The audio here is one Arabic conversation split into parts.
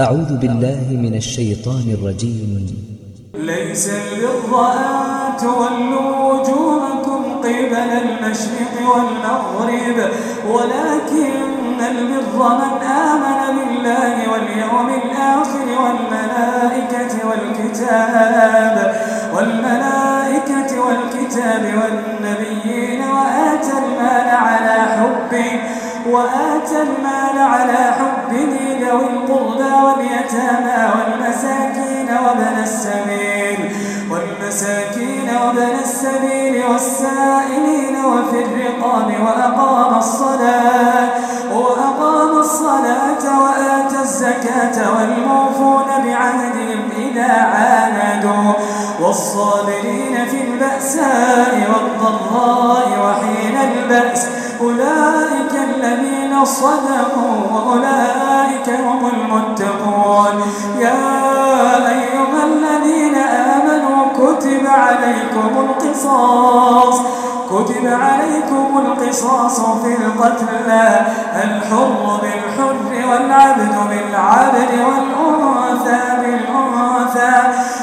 أعوذ بالله من الشيطان الرجيم. ليس البر أن تولوا وجوهكم قبل المشرق والمغرب ولكن البر من آمن بالله واليوم الآخر والملائكة والكتاب والملائكة والكتاب والنبيين وآتى المال على حبه وآتى المال على حبه ذوي القربى واليتامى والمساكين وابن السبيل والمساكين وابن السبيل والسائلين وفي الرقاب وأقام الصلاة وأقام الصلاة وآتى الزكاة والموفون بعهدهم إذا عاندوا والصابرين في البأساء والضراء وحين البأس أولئك الذين صدقوا وأولئك هم المتقون. يا أيها الذين آمنوا كتب عليكم القصاص كتب عليكم القصاص في القتلى. الحر بالحر والعبد بالعبد والأنثى بالأنثى.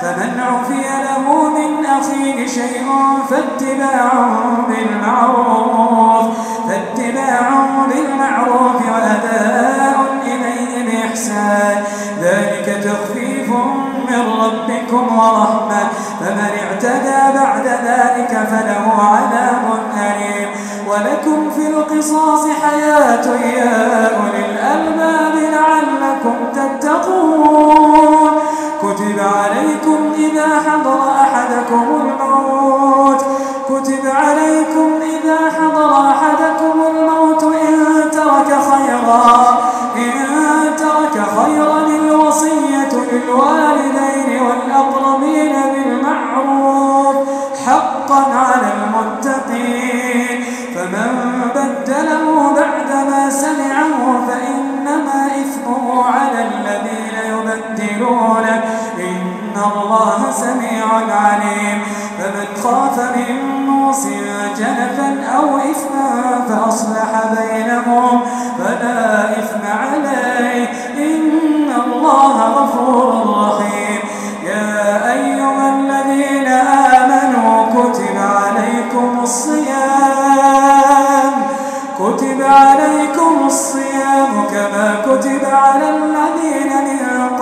فمن عفي له من أخيه شيء فاتباع بالمعروف فاتباع ذلك تخفيف من ربكم ورحمة. فمن اعتدى بعد ذلك فله عذاب أليم. ولكم في القصاص حياة يا أولي الألباب لعلكم تتقون. كتب عليكم إذا حضر أحدكم الموت. كتب عليكم يبدلونه إن الله سميع عليم. فمن خاف من موص جنفا أو إثما فأصلح بينهم. فلا إثم عليه. إن الله غفور رحيم. يا أيها الذين آمنوا كتب عليكم الصيام. كتب عليكم الصيام كما كتب على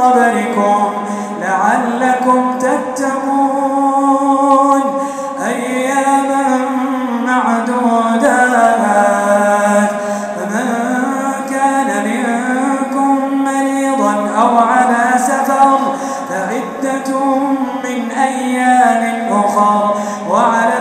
قبلكم لعلكم تتقون. أياما معدودات. فمن كان منكم مريضا أو على سفر فعدة من أيام أخر. وعلى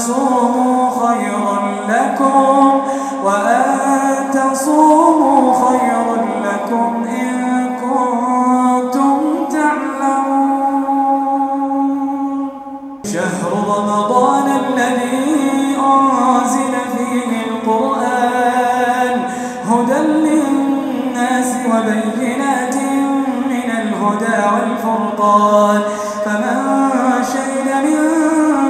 تصوموا خير لكم وأن تصوموا خير لكم إن كنتم تعلمون. شهر رمضان الذي أنزل فيه القرآن هدى للناس وبينات من الهدى والفرقان. فمن شهد منكم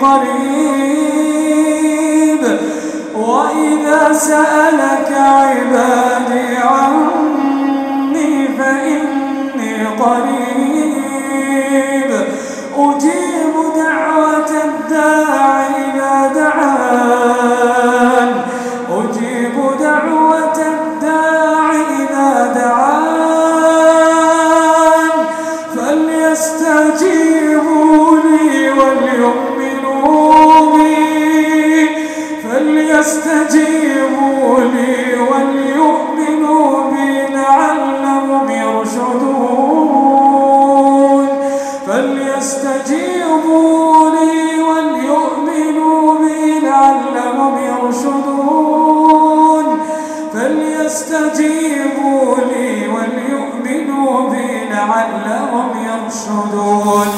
قريب. وإذا سألك عبادي عني فإني قريب. فليستجيبوا لي وليؤمنوا بي لعلهم يرشدون.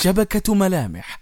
شبكة ملامح.